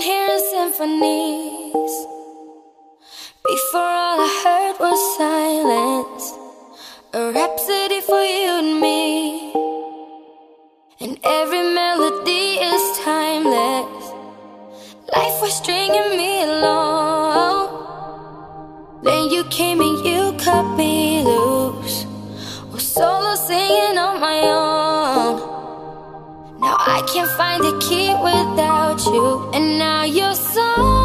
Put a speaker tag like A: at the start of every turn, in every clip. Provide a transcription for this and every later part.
A: hearing symphonies. Before all I heard was silence, a rhapsody for you and me. And every melody is timeless. Life was stringing me along. Then you came and you cut me. can't find a key without you, and now you're so.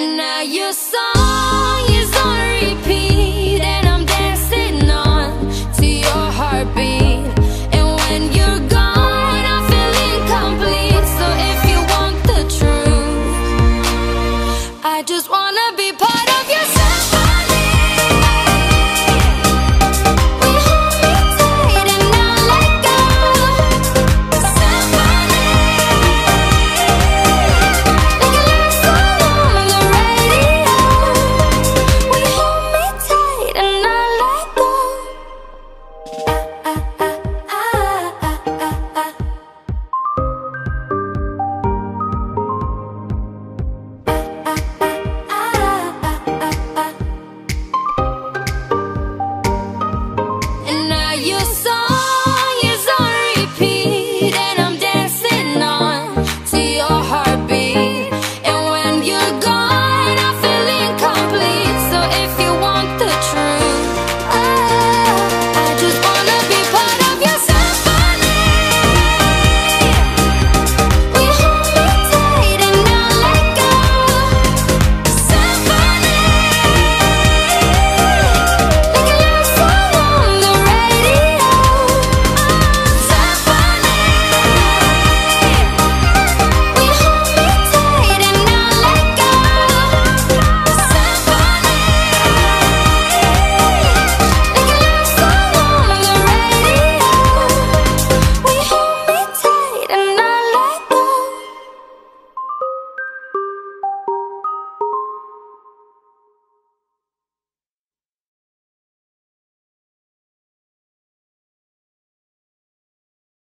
A: And now you're so